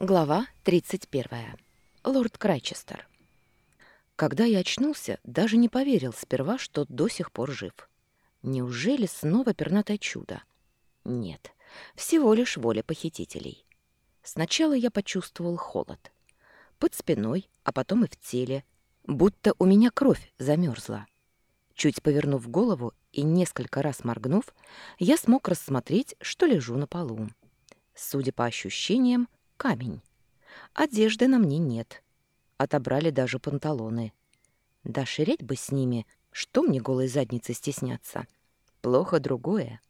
Глава 31. Лорд Крайчестер. Когда я очнулся, даже не поверил сперва, что до сих пор жив. Неужели снова пернатое чудо? Нет, всего лишь воля похитителей. Сначала я почувствовал холод. Под спиной, а потом и в теле, будто у меня кровь замерзла. Чуть повернув голову и несколько раз моргнув, я смог рассмотреть, что лежу на полу. Судя по ощущениям, камень. Одежды на мне нет. Отобрали даже панталоны. Да шереть бы с ними, что мне голой задницы стесняться. Плохо другое.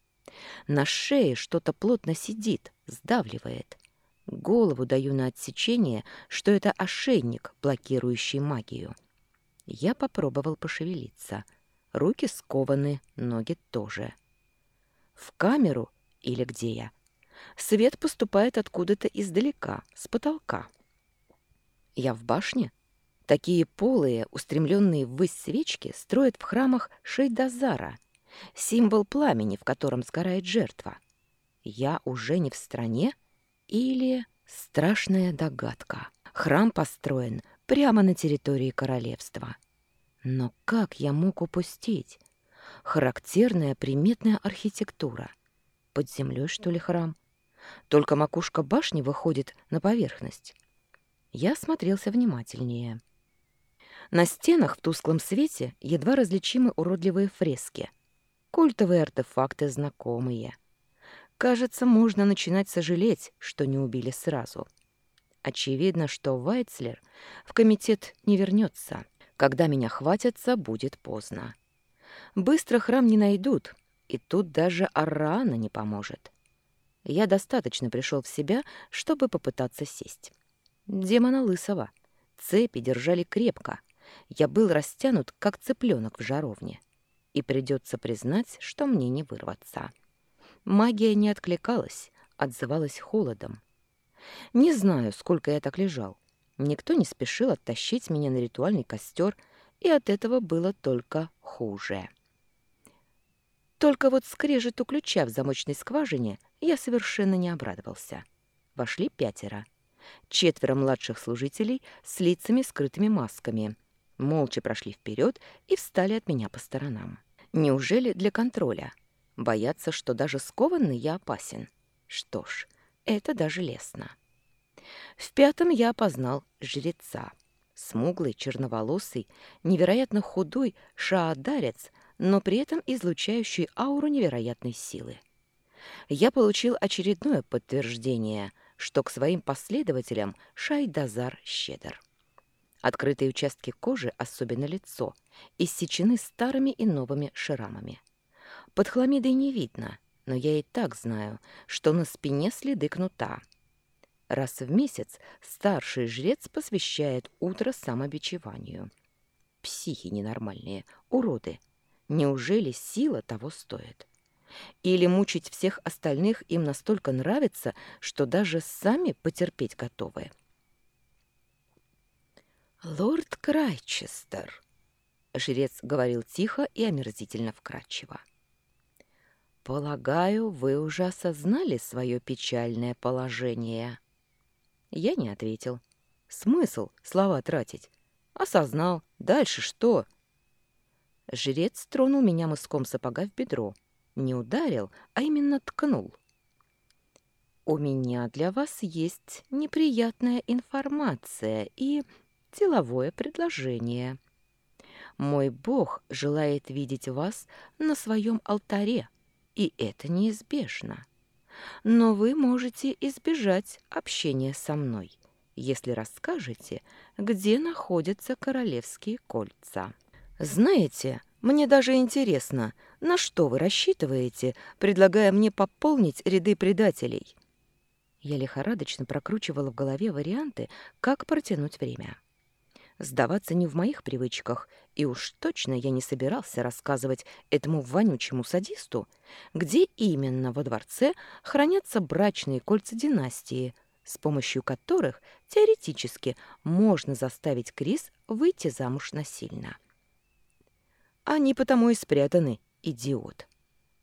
На шее что-то плотно сидит, сдавливает. Голову даю на отсечение, что это ошейник, блокирующий магию. Я попробовал пошевелиться. Руки скованы, ноги тоже. В камеру или где я? Свет поступает откуда-то издалека, с потолка. Я в башне? Такие полые, устремленные ввысь свечки строят в храмах Шейдазара, символ пламени, в котором сгорает жертва. Я уже не в стране? Или... Страшная догадка. Храм построен прямо на территории королевства. Но как я мог упустить? Характерная приметная архитектура. Под землей, что ли, храм? Только макушка башни выходит на поверхность. Я смотрелся внимательнее. На стенах в тусклом свете едва различимы уродливые фрески. Культовые артефакты знакомые. Кажется, можно начинать сожалеть, что не убили сразу. Очевидно, что Вайцлер в комитет не вернется. Когда меня хватятся, будет поздно. Быстро храм не найдут, и тут даже Арана не поможет. Я достаточно пришел в себя, чтобы попытаться сесть. Демона лысого. Цепи держали крепко. Я был растянут, как цыпленок в жаровне. И придется признать, что мне не вырваться. Магия не откликалась, отзывалась холодом. Не знаю, сколько я так лежал. Никто не спешил оттащить меня на ритуальный костер, и от этого было только хуже. Только вот скрежету ключа в замочной скважине я совершенно не обрадовался. Вошли пятеро. Четверо младших служителей с лицами скрытыми масками. Молча прошли вперед и встали от меня по сторонам. Неужели для контроля? Боятся, что даже скованный я опасен. Что ж, это даже лестно. В пятом я опознал жреца. Смуглый, черноволосый, невероятно худой шаадарец, но при этом излучающий ауру невероятной силы я получил очередное подтверждение, что к своим последователям Шайдазар щедр. Открытые участки кожи, особенно лицо, иссечены старыми и новыми шрамами. Под хламидой не видно, но я и так знаю, что на спине следы кнута. Раз в месяц старший жрец посвящает утро самобичеванию. Психи ненормальные, уроды. Неужели сила того стоит? Или мучить всех остальных им настолько нравится, что даже сами потерпеть готовы. «Лорд Крайчестер», — жрец говорил тихо и омерзительно вкрадчиво. «Полагаю, вы уже осознали свое печальное положение?» Я не ответил. «Смысл слова тратить? Осознал. Дальше что?» Жрец тронул меня мыском сапога в бедро. Не ударил, а именно ткнул. «У меня для вас есть неприятная информация и деловое предложение. Мой бог желает видеть вас на своем алтаре, и это неизбежно. Но вы можете избежать общения со мной, если расскажете, где находятся королевские кольца. Знаете, мне даже интересно, на что вы рассчитываете, предлагая мне пополнить ряды предателей?» Я лихорадочно прокручивала в голове варианты, как протянуть время. Сдаваться не в моих привычках, и уж точно я не собирался рассказывать этому вонючему садисту, где именно во дворце хранятся брачные кольца династии, с помощью которых теоретически можно заставить Крис выйти замуж насильно. Они потому и спрятаны, идиот.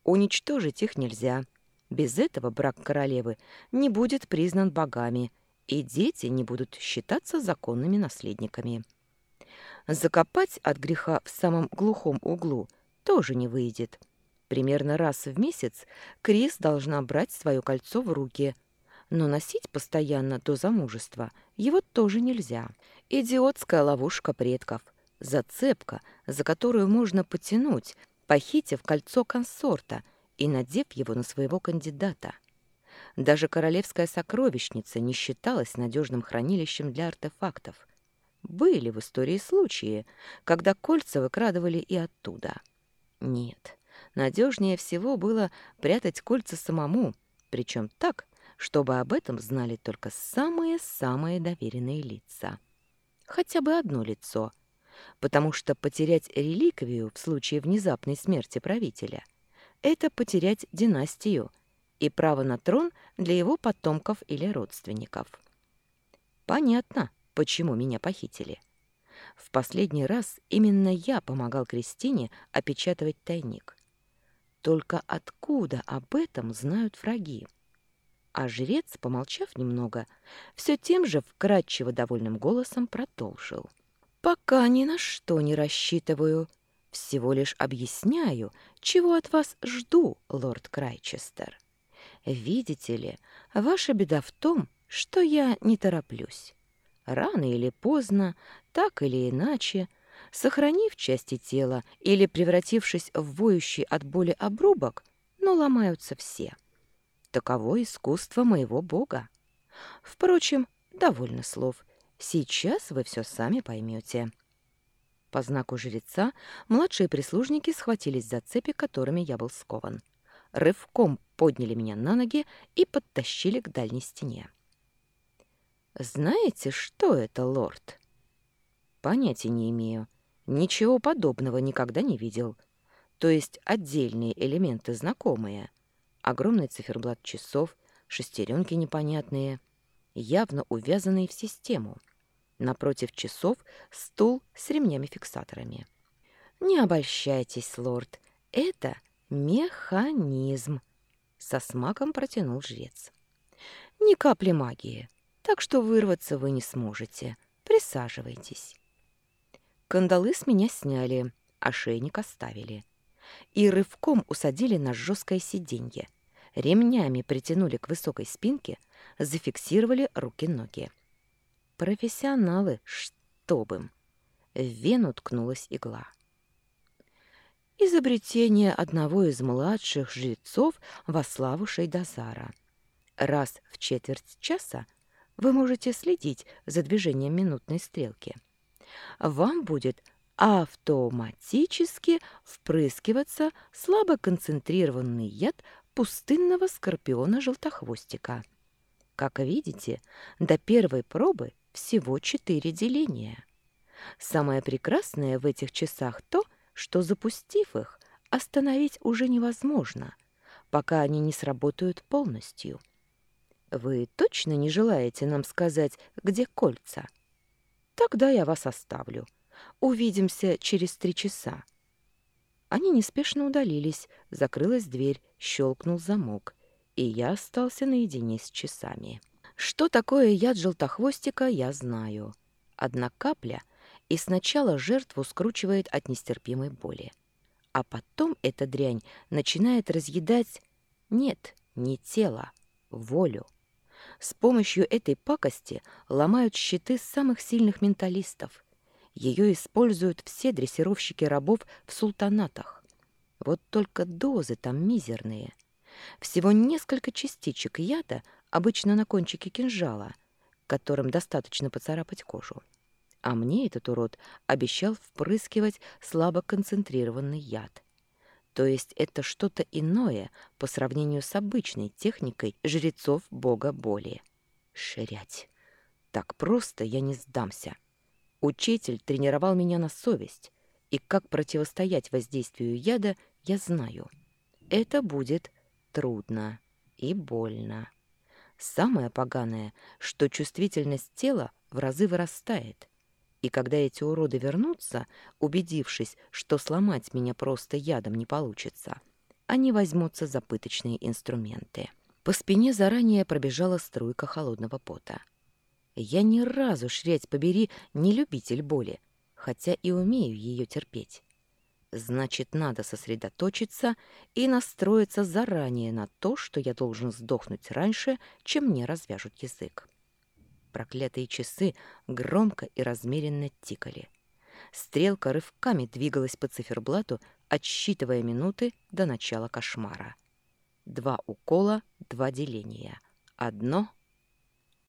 Уничтожить их нельзя. Без этого брак королевы не будет признан богами, и дети не будут считаться законными наследниками. Закопать от греха в самом глухом углу тоже не выйдет. Примерно раз в месяц Крис должна брать свое кольцо в руки, но носить постоянно до замужества его тоже нельзя. Идиотская ловушка предков, зацепка, за которую можно потянуть, похитив кольцо консорта и надев его на своего кандидата. Даже королевская сокровищница не считалась надежным хранилищем для артефактов. Были в истории случаи, когда кольца выкрадывали и оттуда. Нет, надежнее всего было прятать кольца самому, причем так, чтобы об этом знали только самые-самые доверенные лица. Хотя бы одно лицо, потому что потерять реликвию в случае внезапной смерти правителя — это потерять династию — и право на трон для его потомков или родственников. Понятно, почему меня похитили. В последний раз именно я помогал Кристине опечатывать тайник. Только откуда об этом знают враги? А жрец, помолчав немного, все тем же вкрадчиво довольным голосом продолжил. «Пока ни на что не рассчитываю. Всего лишь объясняю, чего от вас жду, лорд Крайчестер. Видите ли, ваша беда в том, что я не тороплюсь. Рано или поздно, так или иначе, сохранив части тела или превратившись в воющий от боли обрубок, но ломаются все. Таково искусство моего бога. Впрочем, довольно слов. Сейчас вы все сами поймете. По знаку жреца младшие прислужники схватились за цепи, которыми я был скован рывком подняли меня на ноги и подтащили к дальней стене. «Знаете, что это, лорд?» «Понятия не имею. Ничего подобного никогда не видел. То есть отдельные элементы знакомые. Огромный циферблат часов, шестеренки непонятные, явно увязанные в систему. Напротив часов стул с ремнями-фиксаторами. «Не обольщайтесь, лорд, это «Механизм», — со смаком протянул жрец. «Ни капли магии, так что вырваться вы не сможете. Присаживайтесь». Кандалы с меня сняли, ошейник оставили. И рывком усадили на жесткое сиденье. Ремнями притянули к высокой спинке, зафиксировали руки-ноги. Профессионалы, чтоб им. В вену ткнулась игла изобретение одного из младших жрецов во славу Шейдазара. Раз в четверть часа вы можете следить за движением минутной стрелки. Вам будет автоматически впрыскиваться слабо концентрированный яд пустынного скорпиона-желтохвостика. Как видите, до первой пробы всего четыре деления. Самое прекрасное в этих часах то, что, запустив их, остановить уже невозможно, пока они не сработают полностью. Вы точно не желаете нам сказать, где кольца? Тогда я вас оставлю. Увидимся через три часа. Они неспешно удалились, закрылась дверь, щелкнул замок, и я остался наедине с часами. Что такое яд желтохвостика, я знаю. Одна капля — и сначала жертву скручивает от нестерпимой боли. А потом эта дрянь начинает разъедать... Нет, не тело, волю. С помощью этой пакости ломают щиты самых сильных менталистов. Ее используют все дрессировщики рабов в султанатах. Вот только дозы там мизерные. Всего несколько частичек яда, обычно на кончике кинжала, которым достаточно поцарапать кожу а мне этот урод обещал впрыскивать слабо концентрированный яд. То есть это что-то иное по сравнению с обычной техникой жрецов бога боли. Ширять. Так просто я не сдамся. Учитель тренировал меня на совесть, и как противостоять воздействию яда, я знаю. Это будет трудно и больно. Самое поганое, что чувствительность тела в разы вырастает — и когда эти уроды вернутся, убедившись, что сломать меня просто ядом не получится, они возьмутся за пыточные инструменты. По спине заранее пробежала струйка холодного пота. Я ни разу, шрять побери, не любитель боли, хотя и умею ее терпеть. Значит, надо сосредоточиться и настроиться заранее на то, что я должен сдохнуть раньше, чем мне развяжут язык. Проклятые часы громко и размеренно тикали. Стрелка рывками двигалась по циферблату, отсчитывая минуты до начала кошмара. Два укола, два деления. Одно